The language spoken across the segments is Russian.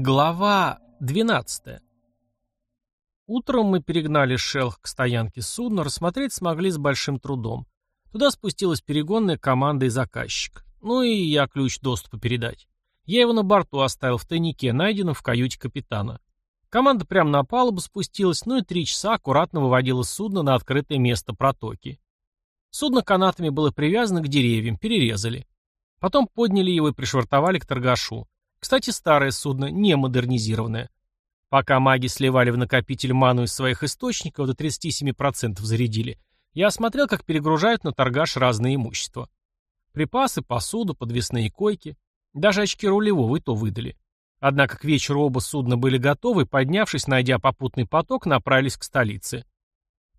Глава 12. Утром мы перегнали шелх к стоянке судна, рассмотреть смогли с большим трудом. Туда спустилась перегонная команда и заказчик. Ну и я ключ доступа передать. Я его на борту оставил в тайнике, найденном в каюте капитана. Команда прямо на палубу спустилась, ну и три часа аккуратно выводила судно на открытое место протоки. Судно канатами было привязано к деревьям, перерезали. Потом подняли его и пришвартовали к торгашу. Кстати, старое судно, не модернизированное. Пока маги сливали в накопитель ману из своих источников, до 37% зарядили, я осмотрел, как перегружают на торгаш разное имущество. Припасы, посуду, подвесные койки. Даже очки рулевого и то выдали. Однако к вечеру оба судна были готовы, поднявшись, найдя попутный поток, направились к столице.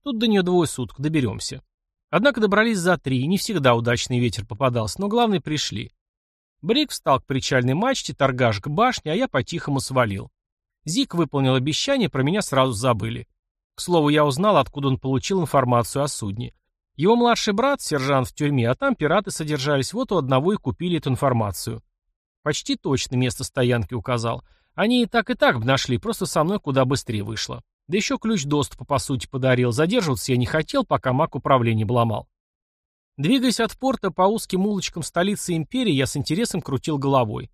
Тут до нее двое суток, доберемся. Однако добрались за три, не всегда удачный ветер попадался, но главное пришли. Брик встал к причальной мачте, торгаш к башне, а я по-тихому свалил. Зик выполнил обещание, про меня сразу забыли. К слову, я узнал, откуда он получил информацию о судне. Его младший брат, сержант в тюрьме, а там пираты содержались, вот у одного и купили эту информацию. Почти точно место стоянки указал. Они и так и так бы нашли, просто со мной куда быстрее вышло. Да еще ключ доступа, по сути, подарил. Задерживаться я не хотел, пока маг управления обломал. Двигаясь от порта по узким улочкам столицы империи, я с интересом крутил головой.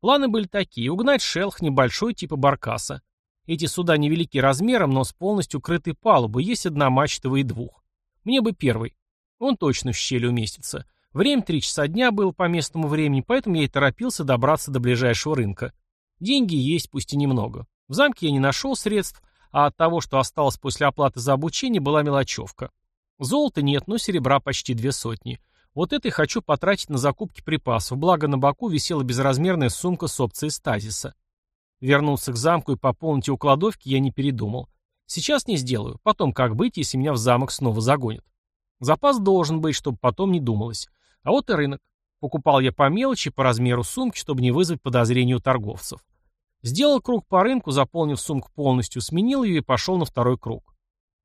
Планы были такие. Угнать шелх небольшой типа баркаса. Эти суда невелики размером, но с полностью крытой палубой, есть одномачтовый и двух. Мне бы первый. Он точно в щели уместится. Время три часа дня было по местному времени, поэтому я и торопился добраться до ближайшего рынка. Деньги есть, пусть и немного. В замке я не нашел средств, а от того, что осталось после оплаты за обучение, была мелочевка. Золота нет, но серебра почти две сотни. Вот это и хочу потратить на закупки припасов, благо на боку висела безразмерная сумка с опцией стазиса. Вернуться к замку и пополнить его кладовки я не передумал. Сейчас не сделаю, потом как быть, если меня в замок снова загонят. Запас должен быть, чтобы потом не думалось. А вот и рынок. Покупал я по мелочи, по размеру сумки, чтобы не вызвать подозрений у торговцев. Сделал круг по рынку, заполнив сумку полностью, сменил ее и пошел на второй круг.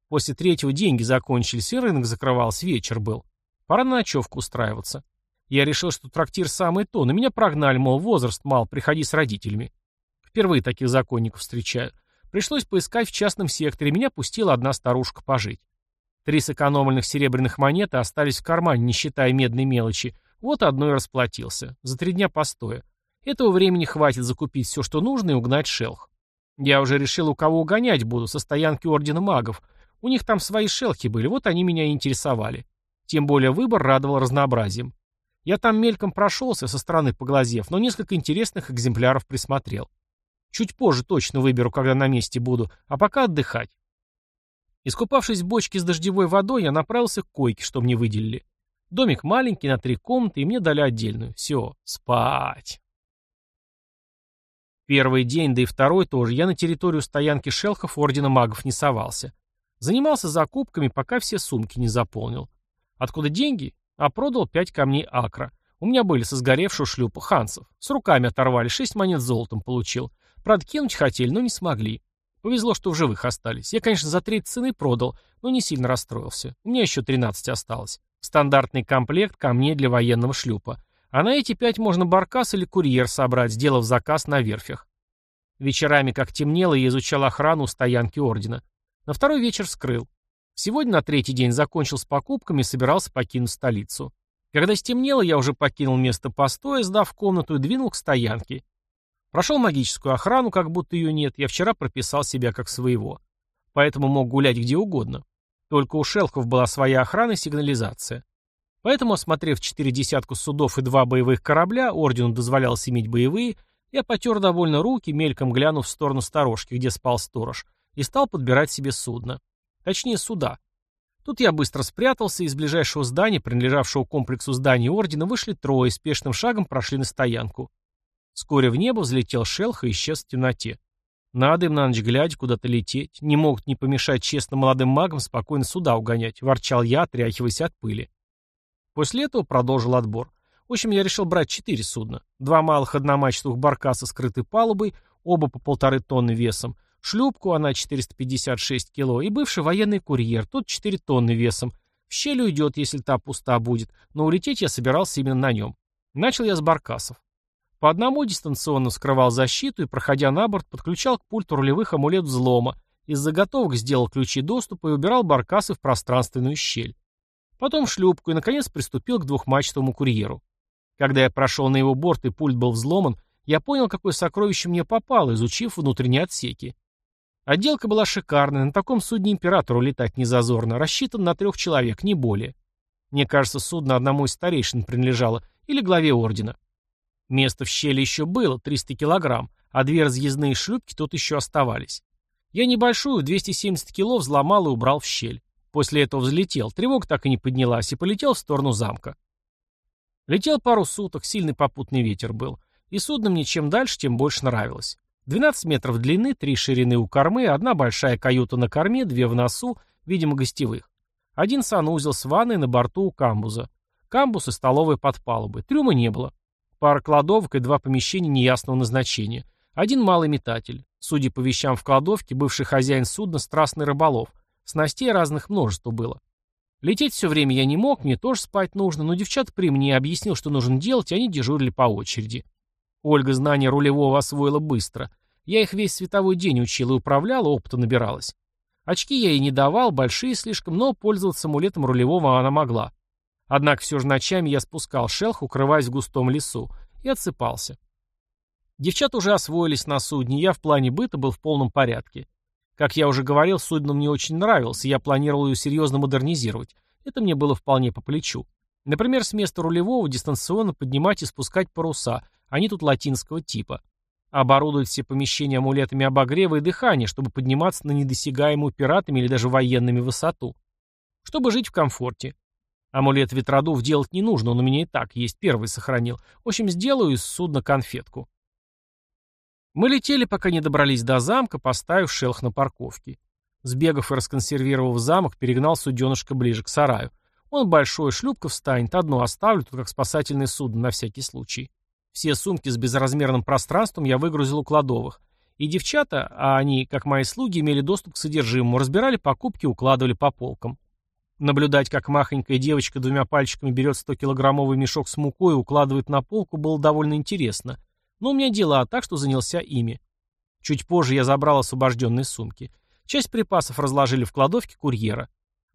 После третьего деньги закончились, и рынок закрывался, вечер был. Пора на ночевку устраиваться. Я решил, что трактир самый то, но меня прогнали, мол, возраст мал, приходи с родителями. Впервые таких законников встречаю. Пришлось поискать в частном секторе, меня пустила одна старушка пожить. Три сэкономленных серебряных монеты остались в кармане, не считая медной мелочи. Вот одной расплатился. За три дня постоя. Этого времени хватит закупить все, что нужно, и угнать шелх. Я уже решил, у кого угонять буду, со стоянки Ордена Магов, у них там свои шелхи были, вот они меня и интересовали. Тем более выбор радовал разнообразием. Я там мельком прошелся, со стороны поглазев, но несколько интересных экземпляров присмотрел. Чуть позже точно выберу, когда на месте буду, а пока отдыхать. Искупавшись в бочке с дождевой водой, я направился к койке, что мне выделили. Домик маленький, на три комнаты, и мне дали отдельную. Все, спать. Первый день, да и второй тоже, я на территорию стоянки шелхов Ордена Магов не совался. Занимался закупками, пока все сумки не заполнил. Откуда деньги? А продал пять камней акра. У меня были со сгоревшего шлюпа хансов. С руками оторвали, шесть монет золотом получил. Правда, кинуть хотели, но не смогли. Повезло, что в живых остались. Я, конечно, за треть цены продал, но не сильно расстроился. У меня еще 13 осталось. Стандартный комплект камней для военного шлюпа. А на эти пять можно баркас или курьер собрать, сделав заказ на верфях. Вечерами, как темнело, я изучал охрану стоянки ордена. На второй вечер вскрыл. Сегодня на третий день закончил с покупками и собирался покинуть столицу. Когда стемнело, я уже покинул место постоя, сдав комнату и двинул к стоянке. Прошел магическую охрану, как будто ее нет, я вчера прописал себя как своего. Поэтому мог гулять где угодно. Только у шелков была своя охрана и сигнализация. Поэтому, осмотрев четыре десятку судов и два боевых корабля, ордену дозволялось иметь боевые, я потер довольно руки, мельком глянув в сторону сторожки, где спал сторож, и стал подбирать себе судно. Точнее, суда. Тут я быстро спрятался, и из ближайшего здания, принадлежавшего комплексу зданий Ордена, вышли трое, спешным шагом прошли на стоянку. Вскоре в небо взлетел шелх и исчез в темноте. Надо им на ночь глядя куда-то лететь. Не могут не помешать честным молодым магам спокойно суда угонять, ворчал я, отряхиваясь от пыли. После этого продолжил отбор. В общем, я решил брать четыре судна. Два малых одномачтовых баркаса скрытой палубой, оба по полторы тонны весом, шлюпку, она 456 кило, и бывший военный курьер, тот 4 тонны весом. В щель уйдет, если та пуста будет, но улететь я собирался именно на нем. Начал я с баркасов. По одному дистанционно скрывал защиту и, проходя на борт, подключал к пульту рулевых амулет взлома, из заготовок сделал ключи доступа и убирал баркасы в пространственную щель. Потом шлюпку и, наконец, приступил к двухмачтовому курьеру. Когда я прошел на его борт и пульт был взломан, я понял, какое сокровище мне попало, изучив внутренние отсеки. Отделка была шикарная, на таком судне императору летать не зазорно, рассчитан на трех человек, не более. Мне кажется, судно одному из старейшин принадлежало, или главе ордена. Место в щели еще было, 300 килограмм, а две разъездные шлюпки тут еще оставались. Я небольшую, 270 кило, взломал и убрал в щель. После этого взлетел, тревога так и не поднялась, и полетел в сторону замка. Летел пару суток, сильный попутный ветер был. И судно мне чем дальше, тем больше нравилось. 12 метров длины, три ширины у кормы, одна большая каюта на корме, две в носу, видимо, гостевых. Один санузел с ванной на борту у камбуза. Камбуз и столовая под палубой. Трюма не было. Пара кладовок и два помещения неясного назначения. Один малый метатель. Судя по вещам в кладовке, бывший хозяин судна – страстный рыболов. Снастей разных множество было. Лететь все время я не мог, мне тоже спать нужно, но девчат при мне объяснил, что нужно делать, и они дежурили по очереди. Ольга знания рулевого освоила быстро. Я их весь световой день учил и управляла, опыта набиралась. Очки я ей не давал, большие слишком, но пользоваться амулетом рулевого она могла. Однако все же ночами я спускал шелх, укрываясь в густом лесу, и отсыпался. Девчата уже освоились на судне, я в плане быта был в полном порядке. Как я уже говорил, судно мне очень нравилось, и я планировал ее серьезно модернизировать. Это мне было вполне по плечу. Например, с места рулевого дистанционно поднимать и спускать паруса, они тут латинского типа. Оборудовать все помещения амулетами обогрева и дыхания, чтобы подниматься на недосягаемую пиратами или даже военными высоту. Чтобы жить в комфорте. Амулет ветродув делать не нужно, он у меня и так есть, первый сохранил. В общем, сделаю из судна конфетку. Мы летели, пока не добрались до замка, поставив шелх на парковке. Сбегав и расконсервировав замок, перегнал суденышко ближе к сараю. Он большой, шлюпка встанет, одну оставлю, тут как спасательное судно на всякий случай. Все сумки с безразмерным пространством я выгрузил у кладовых. И девчата, а они, как мои слуги, имели доступ к содержимому, разбирали покупки, укладывали по полкам. Наблюдать, как махонькая девочка двумя пальчиками берет 100-килограммовый мешок с мукой и укладывает на полку, было довольно интересно. Но у меня дела, так что занялся ими. Чуть позже я забрал освобожденные сумки. Часть припасов разложили в кладовке курьера.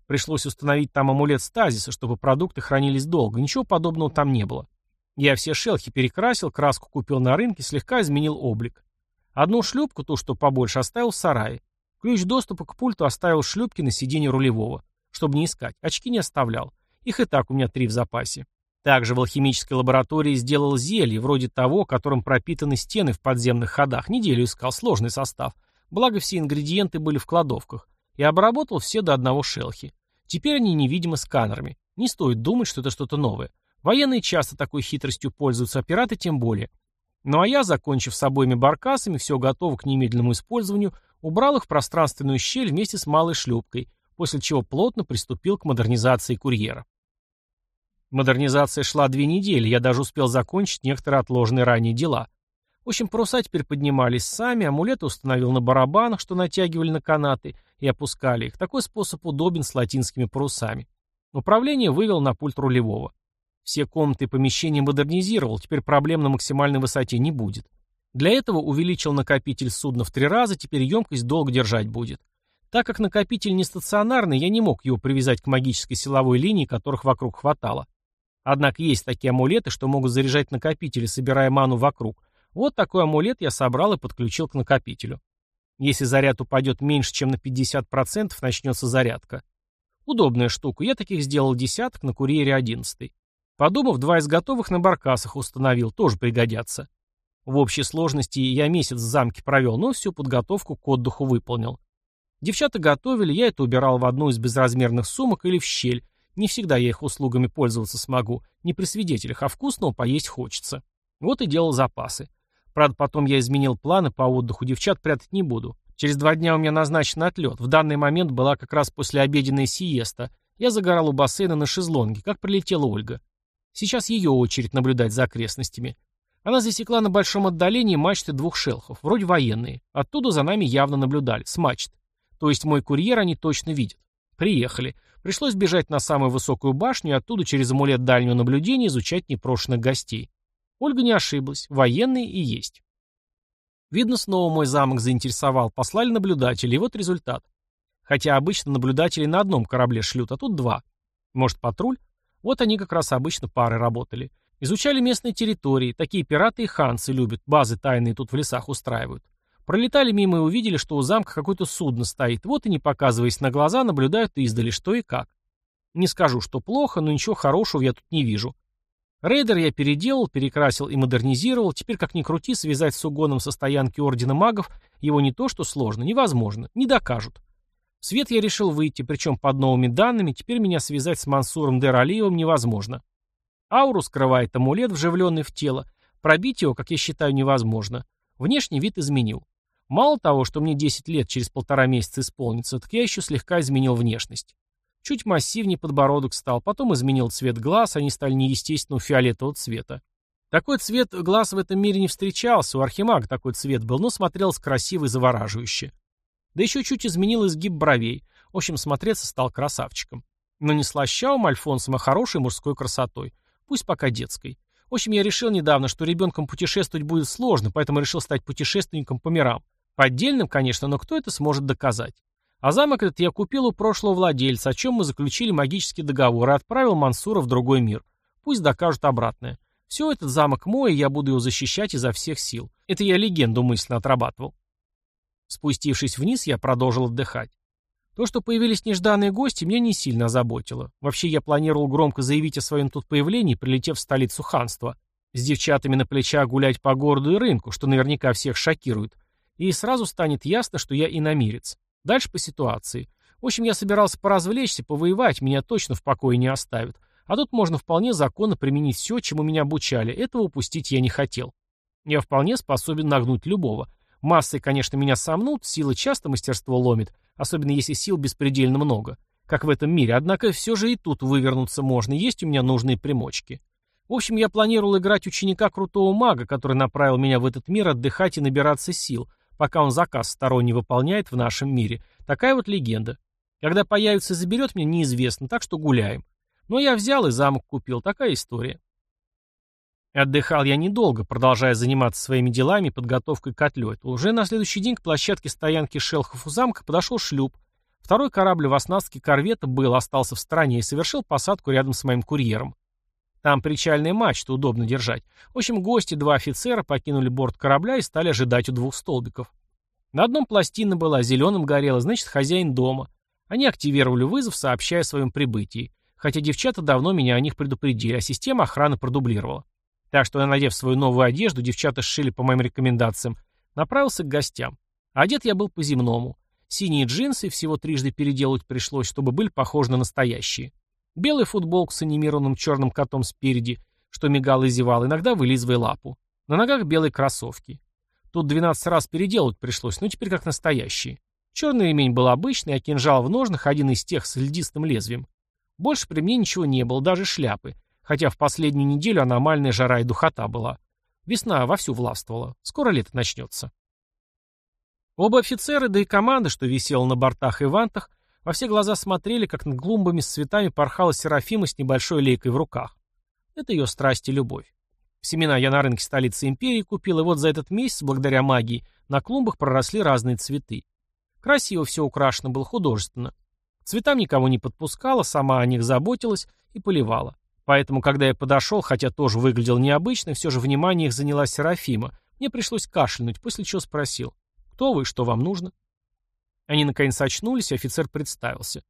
Пришлось установить там амулет стазиса, чтобы продукты хранились долго. Ничего подобного там не было. Я все шелхи перекрасил, краску купил на рынке, слегка изменил облик. Одну шлюпку, ту, что побольше, оставил в сарае. Ключ доступа к пульту оставил в шлюпке на сиденье рулевого чтобы не искать. Очки не оставлял. Их и так у меня три в запасе. Также в алхимической лаборатории сделал зелье, вроде того, которым пропитаны стены в подземных ходах. Неделю искал сложный состав. Благо все ингредиенты были в кладовках. И обработал все до одного шелхи. Теперь они невидимы сканерами. Не стоит думать, что это что-то новое. Военные часто такой хитростью пользуются, пираты тем более. Ну а я, закончив с обоими баркасами, все готово к немедленному использованию, убрал их в пространственную щель вместе с малой шлюпкой, после чего плотно приступил к модернизации курьера. Модернизация шла две недели, я даже успел закончить некоторые отложенные ранее дела. В общем, паруса теперь поднимались сами, амулеты установил на барабанах, что натягивали на канаты, и опускали их. Такой способ удобен с латинскими парусами. Управление вывел на пульт рулевого. Все комнаты и помещения модернизировал, теперь проблем на максимальной высоте не будет. Для этого увеличил накопитель судна в три раза, теперь емкость долго держать будет. Так как накопитель не стационарный, я не мог его привязать к магической силовой линии, которых вокруг хватало. Однако есть такие амулеты, что могут заряжать накопители, собирая ману вокруг. Вот такой амулет я собрал и подключил к накопителю. Если заряд упадет меньше, чем на 50%, начнется зарядка. Удобная штука, я таких сделал десяток на курьере 11. Подумав, два из готовых на баркасах установил, тоже пригодятся. В общей сложности я месяц в замке провел, но всю подготовку к отдыху выполнил. Девчата готовили, я это убирал в одну из безразмерных сумок или в щель. Не всегда я их услугами пользоваться смогу. Не при свидетелях, а вкусного поесть хочется. Вот и делал запасы. Правда, потом я изменил планы по отдыху, девчат прятать не буду. Через два дня у меня назначен отлет. В данный момент была как раз после обеденная сиеста. Я загорал у бассейна на шезлонге, как прилетела Ольга. Сейчас ее очередь наблюдать за окрестностями. Она засекла на большом отдалении мачты двух шелхов, вроде военные. Оттуда за нами явно наблюдали, с мачт. То есть мой курьер они точно видят. Приехали. Пришлось бежать на самую высокую башню и оттуда через амулет дальнего наблюдения изучать непрошенных гостей. Ольга не ошиблась, военный и есть. Видно, снова мой замок заинтересовал, послали наблюдателей, и вот результат. Хотя обычно наблюдатели на одном корабле шлют, а тут два. Может, патруль? Вот они как раз обычно пары работали. Изучали местные территории, такие пираты и ханцы любят, базы тайные тут в лесах устраивают. Пролетали мимо и увидели, что у замка какое-то судно стоит, вот и не показываясь на глаза, наблюдают издали, что и как. Не скажу, что плохо, но ничего хорошего я тут не вижу. Рейдер я переделал, перекрасил и модернизировал, теперь как ни крути, связать с угоном со стоянки Ордена Магов его не то что сложно, невозможно, не докажут. В свет я решил выйти, причем под новыми данными, теперь меня связать с Мансуром Дер Алиевым невозможно. Ауру скрывает амулет, вживленный в тело, пробить его, как я считаю, невозможно. Внешний вид изменил. Мало того, что мне 10 лет через полтора месяца исполнится, так я еще слегка изменил внешность. Чуть массивнее подбородок стал, потом изменил цвет глаз, они стали неестественного фиолетового цвета. Такой цвет глаз в этом мире не встречался, у Архимага такой цвет был, но смотрелся красиво и завораживающе. Да еще чуть изменил изгиб бровей. В общем, смотреться стал красавчиком. Но не слащавым Альфонсом, а хорошей мужской красотой. Пусть пока детской. В общем, я решил недавно, что ребенком путешествовать будет сложно, поэтому решил стать путешественником по мирам. Поддельным, конечно, но кто это сможет доказать? А замок этот я купил у прошлого владельца, о чем мы заключили магический договор, и отправил Мансура в другой мир. Пусть докажут обратное. Все, этот замок мой, и я буду его защищать изо всех сил. Это я легенду мысленно отрабатывал. Спустившись вниз, я продолжил отдыхать. То, что появились нежданные гости, меня не сильно озаботило. Вообще, я планировал громко заявить о своем тут появлении, прилетев в столицу ханства. С девчатами на плечах гулять по городу и рынку, что наверняка всех шокирует. И сразу станет ясно, что я иномирец. Дальше по ситуации. В общем, я собирался поразвлечься, повоевать, меня точно в покое не оставят. А тут можно вполне законно применить все, чему меня обучали. Этого упустить я не хотел. Я вполне способен нагнуть любого. Массой, конечно, меня сомнут, сила часто мастерство ломит, особенно если сил беспредельно много, как в этом мире, однако все же и тут вывернуться можно, есть у меня нужные примочки. В общем, я планировал играть ученика крутого мага, который направил меня в этот мир отдыхать и набираться сил, пока он заказ сторонний выполняет в нашем мире. Такая вот легенда. Когда появится и заберет меня, неизвестно, так что гуляем. Но я взял и замок купил, такая история. Отдыхал я недолго, продолжая заниматься своими делами и подготовкой к отлету. Уже на следующий день к площадке стоянки шелхов у замка подошел шлюп. Второй корабль в оснастке корвета был, остался в стороне и совершил посадку рядом с моим курьером. Там причальные мачты удобно держать. В общем, гости, два офицера, покинули борт корабля и стали ожидать у двух столбиков. На одном пластина была, зеленым горела, значит, хозяин дома. Они активировали вызов, сообщая о своем прибытии. Хотя девчата давно меня о них предупредили, а система охраны продублировала. Так что надев свою новую одежду, девчата сшили по моим рекомендациям, направился к гостям. Одет я был по-земному. Синие джинсы всего трижды переделать пришлось, чтобы были похожи на настоящие. Белый футболк с анимированным черным котом спереди, что мигал и зевал, иногда вылизывая лапу. На ногах белые кроссовки. Тут 12 раз переделать пришлось, но теперь как настоящие. Черный ремень был обычный, а кинжал в ножнах один из тех с льдистым лезвием. Больше при мне ничего не было, даже шляпы. Хотя в последнюю неделю аномальная жара и духота была. Весна вовсю властвовала. Скоро лето начнется. Оба офицера, да и команда, что висела на бортах и вантах, во все глаза смотрели, как над клумбами с цветами порхала Серафима с небольшой лейкой в руках. Это ее страсть и любовь. Семена я на рынке столицы империи купил, и вот за этот месяц, благодаря магии, на клумбах проросли разные цветы. Красиво все украшено было художественно. Цветам никого не подпускала, сама о них заботилась и поливала. Поэтому, когда я подошел, хотя тоже выглядел необычно, все же внимание их заняла Серафима. Мне пришлось кашлянуть, после чего спросил, кто вы что вам нужно? Они наконец очнулись, и офицер представился.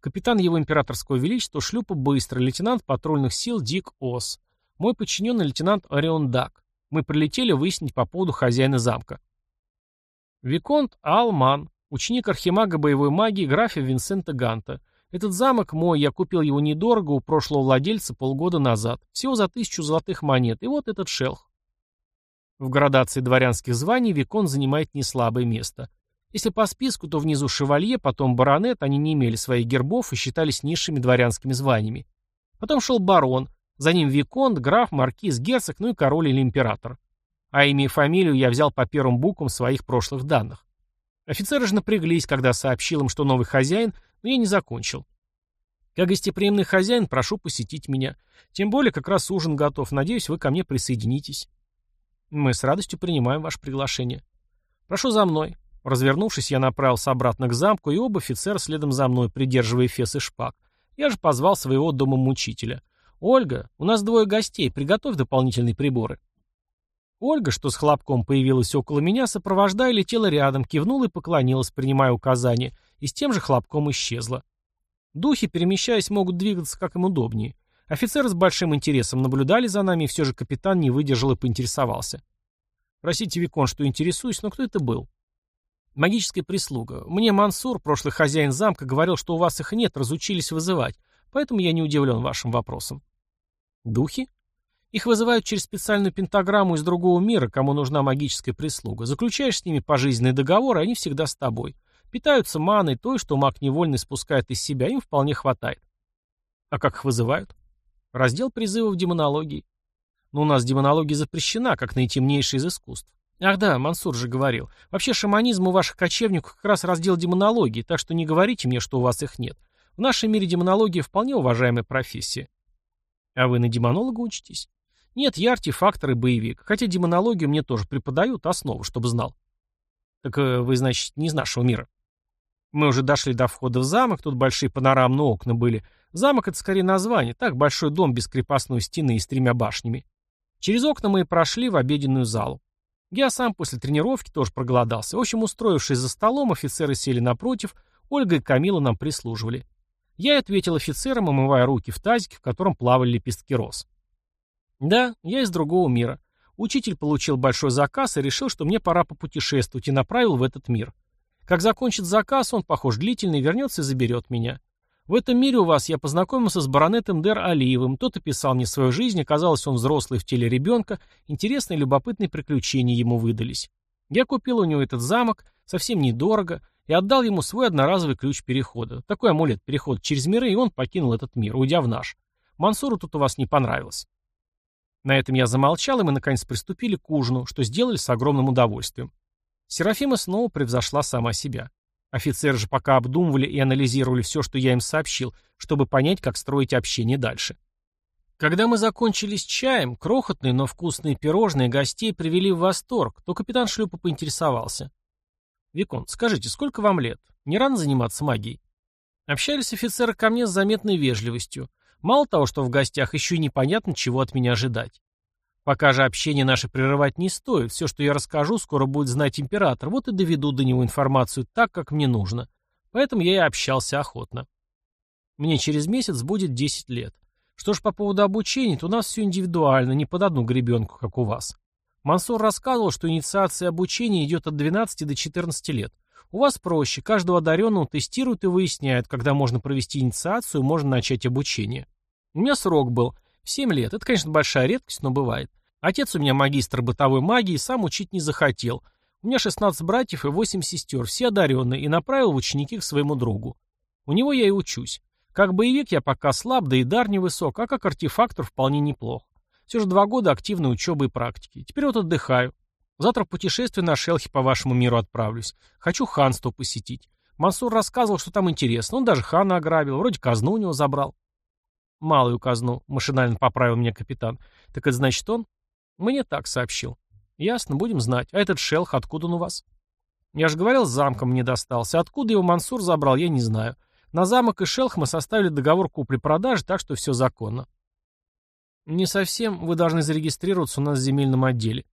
Капитан его императорского величества шлюпа быстро, лейтенант патрульных сил Дик Ос. Мой подчиненный лейтенант Орион Дак. Мы прилетели выяснить по поводу хозяина замка. Виконт Алман, ученик архимага боевой магии графа Винсента Ганта. Этот замок мой, я купил его недорого у прошлого владельца полгода назад, всего за тысячу золотых монет, и вот этот шелх. В градации дворянских званий Викон занимает неслабое место. Если по списку, то внизу шевалье, потом баронет, они не имели своих гербов и считались низшими дворянскими званиями. Потом шел барон, за ним виконт, граф, маркиз, герцог, ну и король или император. А имя и фамилию я взял по первым буквам своих прошлых данных. Офицеры же напряглись, когда сообщил им, что новый хозяин, но я не закончил. Как гостеприимный хозяин, прошу посетить меня. Тем более, как раз ужин готов. Надеюсь, вы ко мне присоединитесь. Мы с радостью принимаем ваше приглашение. Прошу за мной. Развернувшись, я направился обратно к замку, и оба офицера следом за мной, придерживая фес и шпаг. Я же позвал своего дома-мучителя. «Ольга, у нас двое гостей, приготовь дополнительные приборы». Ольга, что с хлопком появилась около меня, сопровождая, летела рядом, кивнула и поклонилась, принимая указания, и с тем же хлопком исчезла. Духи, перемещаясь, могут двигаться как им удобнее. Офицеры с большим интересом наблюдали за нами, и все же капитан не выдержал и поинтересовался. Простите, Викон, что интересуюсь, но кто это был? Магическая прислуга. Мне Мансур, прошлый хозяин замка, говорил, что у вас их нет, разучились вызывать, поэтому я не удивлен вашим вопросом. Духи? Их вызывают через специальную пентаграмму из другого мира, кому нужна магическая прислуга. Заключаешь с ними пожизненный договор, и они всегда с тобой. Питаются маной той, что маг невольно спускает из себя, им вполне хватает. А как их вызывают? Раздел призывов демонологии. Но у нас демонология запрещена, как наитемнейшая из искусств. Ах да, Мансур же говорил. Вообще шаманизм у ваших кочевников как раз раздел демонологии, так что не говорите мне, что у вас их нет. В нашем мире демонология вполне уважаемая профессия. А вы на демонолога учитесь? Нет, я артефактор и боевик. Хотя демонологию мне тоже преподают, основу, чтобы знал. Так э, вы, значит, не из нашего мира. Мы уже дошли до входа в замок, тут большие панорамные окна были. Замок — это скорее название, так, большой дом без крепостной стены и с тремя башнями. Через окна мы и прошли в обеденную залу. Я сам после тренировки тоже проголодался. В общем, устроившись за столом, офицеры сели напротив, Ольга и Камила нам прислуживали. Я и ответил офицерам, омывая руки в тазике, в котором плавали лепестки роз. Да, я из другого мира. Учитель получил большой заказ и решил, что мне пора попутешествовать, и направил в этот мир. Как закончит заказ, он, похож, длительный, вернется и заберет меня. В этом мире у вас я познакомился с баронетом Дер Алиевым. Тот описал мне свою жизнь, оказалось, он взрослый в теле ребенка. Интересные любопытные приключения ему выдались. Я купил у него этот замок, совсем недорого, и отдал ему свой одноразовый ключ перехода. Такой амулет перехода через миры, и он покинул этот мир, уйдя в наш. Мансуру тут у вас не понравилось. На этом я замолчал, и мы наконец приступили к ужину, что сделали с огромным удовольствием. Серафима снова превзошла сама себя. Офицеры же пока обдумывали и анализировали все, что я им сообщил, чтобы понять, как строить общение дальше. Когда мы закончили с чаем, крохотные, но вкусные пирожные гостей привели в восторг, то капитан шлюпа поинтересовался. «Викон, скажите, сколько вам лет? Не рано заниматься магией?» Общались офицеры ко мне с заметной вежливостью. Мало того, что в гостях, еще и непонятно, чего от меня ожидать. Пока же общение наше прерывать не стоит. Все, что я расскажу, скоро будет знать император. Вот и доведу до него информацию так, как мне нужно. Поэтому я и общался охотно. Мне через месяц будет 10 лет. Что ж по поводу обучения, то у нас все индивидуально, не под одну гребенку, как у вас. Мансур рассказывал, что инициация обучения идет от 12 до 14 лет. У вас проще, каждого одаренного тестируют и выясняют, когда можно провести инициацию, можно начать обучение. У меня срок был – 7 лет. Это, конечно, большая редкость, но бывает. Отец у меня магистр бытовой магии, сам учить не захотел. У меня 16 братьев и 8 сестер, все одаренные, и направил в ученики к своему другу. У него я и учусь. Как боевик я пока слаб, да и дар невысок, а как артефактор вполне неплох. Все же два года активной учебы и практики. Теперь вот отдыхаю. Завтра в путешествие на Шелхе по вашему миру отправлюсь. Хочу ханство посетить. Мансур рассказывал, что там интересно. Он даже хана ограбил, вроде казну у него забрал. Малую казну, машинально поправил меня капитан. Так это значит он? Мне так сообщил. Ясно, будем знать. А этот Шелх, откуда он у вас? Я же говорил, замком мне достался. Откуда его Мансур забрал, я не знаю. На замок и Шелх мы составили договор купли-продажи, так что все законно. Не совсем. Вы должны зарегистрироваться у нас в земельном отделе.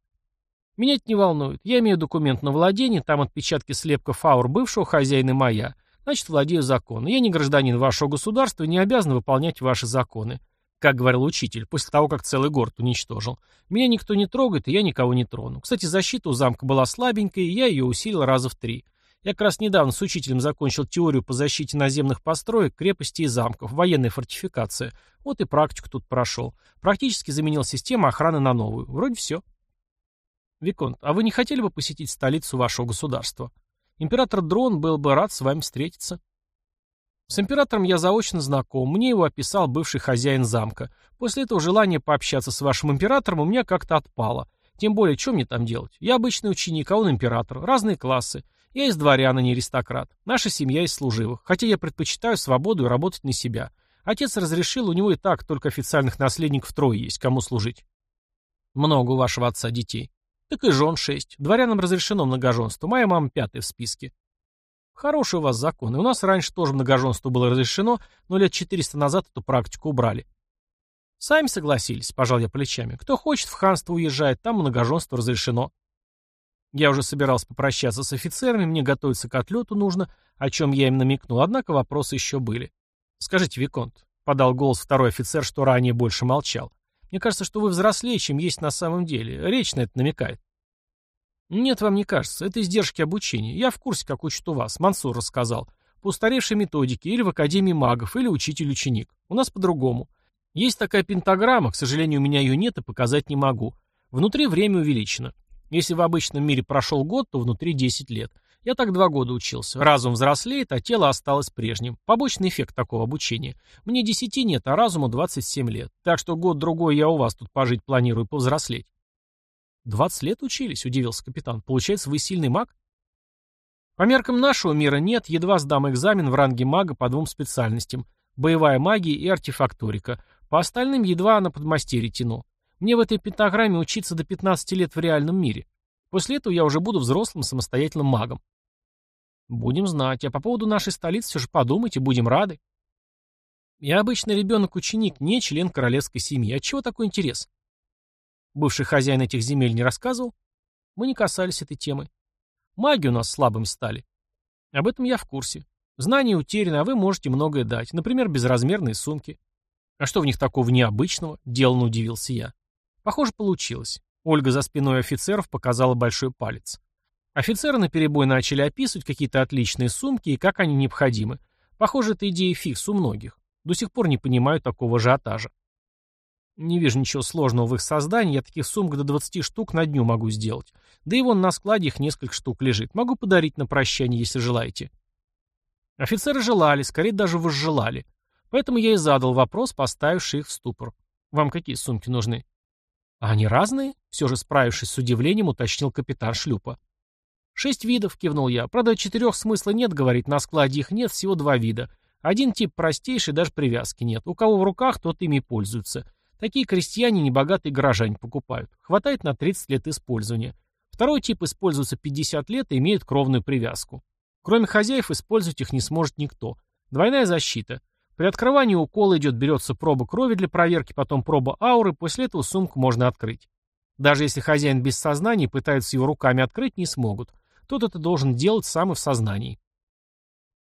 Меня это не волнует. Я имею документ на владение, там отпечатки слепка фаур бывшего хозяина моя. Значит, владею законом. Я не гражданин вашего государства и не обязан выполнять ваши законы. Как говорил учитель, после того, как целый город уничтожил. Меня никто не трогает, и я никого не трону. Кстати, защита у замка была слабенькая, и я ее усилил раза в три. Я как раз недавно с учителем закончил теорию по защите наземных построек, крепостей и замков, военная фортификация. Вот и практику тут прошел. Практически заменил систему охраны на новую. Вроде все. Виконт, а вы не хотели бы посетить столицу вашего государства? Император Дрон был бы рад с вами встретиться. С императором я заочно знаком, мне его описал бывший хозяин замка. После этого желание пообщаться с вашим императором у меня как-то отпало. Тем более, что мне там делать? Я обычный ученик, а он император. Разные классы. Я из дворян, а не аристократ. Наша семья из служивых. Хотя я предпочитаю свободу и работать на себя. Отец разрешил, у него и так только официальных наследников трое есть, кому служить. Много у вашего отца детей. Так и жен шесть. Дворянам разрешено многоженство. Моя мама пятая в списке. Хороший у вас закон. И у нас раньше тоже многоженство было разрешено, но лет четыреста назад эту практику убрали. Сами согласились, пожал я плечами. Кто хочет в ханство уезжает, там многоженство разрешено. Я уже собирался попрощаться с офицерами, мне готовиться к отлету нужно, о чем я им намекнул, однако вопросы еще были. «Скажите, Виконт», — подал голос второй офицер, что ранее больше молчал, «мне кажется, что вы взрослее, чем есть на самом деле. Речь на это намекает». «Нет, вам не кажется. Это издержки обучения. Я в курсе, как учат у вас. Мансур рассказал. По устаревшей методике, или в Академии магов, или учитель-ученик. У нас по-другому. Есть такая пентаграмма, к сожалению, у меня ее нет и показать не могу. Внутри время увеличено. Если в обычном мире прошел год, то внутри 10 лет. Я так два года учился. Разум взрослеет, а тело осталось прежним. Побочный эффект такого обучения. Мне 10 нет, а разуму 27 лет. Так что год-другой я у вас тут пожить планирую повзрослеть. 20 лет учились, удивился капитан. Получается, вы сильный маг? По меркам нашего мира нет, едва сдам экзамен в ранге мага по двум специальностям. Боевая магия и артефакторика. По остальным едва на подмастерье тяну. Мне в этой пентаграмме учиться до 15 лет в реальном мире. После этого я уже буду взрослым самостоятельным магом. Будем знать. А по поводу нашей столицы все же подумайте, будем рады. Я обычный ребенок-ученик, не член королевской семьи. Отчего такой интерес? Бывший хозяин этих земель не рассказывал? Мы не касались этой темы. Маги у нас слабыми стали. Об этом я в курсе. Знания утеряны, а вы можете многое дать. Например, безразмерные сумки. А что в них такого необычного? Деланно удивился я. Похоже, получилось. Ольга за спиной офицеров показала большой палец. Офицеры наперебой начали описывать какие-то отличные сумки и как они необходимы. Похоже, это идея фикс у многих. До сих пор не понимаю такого ажиотажа. Не вижу ничего сложного в их создании, я таких сумок до 20 штук на дню могу сделать. Да и вон на складе их несколько штук лежит. Могу подарить на прощание, если желаете. Офицеры желали, скорее даже возжелали. Поэтому я и задал вопрос, поставивший их в ступор. Вам какие сумки нужны? «А они разные?» — все же справившись с удивлением, уточнил капитан шлюпа. «Шесть видов», — кивнул я. «Правда, четырех смысла нет, говорить, на складе их нет, всего два вида. Один тип простейший, даже привязки нет. У кого в руках, тот ими пользуется. Такие крестьяне небогатые горожане покупают. Хватает на 30 лет использования. Второй тип используется 50 лет и имеет кровную привязку. Кроме хозяев, использовать их не сможет никто. Двойная защита. При открывании укола идет, берется проба крови для проверки, потом проба ауры, после этого сумку можно открыть. Даже если хозяин без сознания пытается его руками открыть, не смогут. Тот это должен делать сам и в сознании.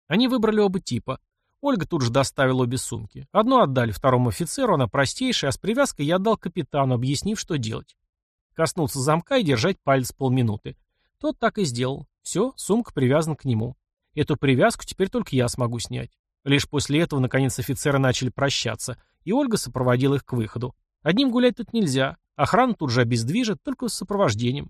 Они выбрали оба типа. Ольга тут же доставила обе сумки. Одну отдали второму офицеру, она простейшая, а с привязкой я отдал капитану, объяснив, что делать. Коснулся замка и держать палец полминуты. Тот так и сделал. Все, сумка привязана к нему. Эту привязку теперь только я смогу снять. Лишь после этого, наконец, офицеры начали прощаться, и Ольга сопроводила их к выходу. Одним гулять тут нельзя. Охрана тут же обездвижит, только с сопровождением.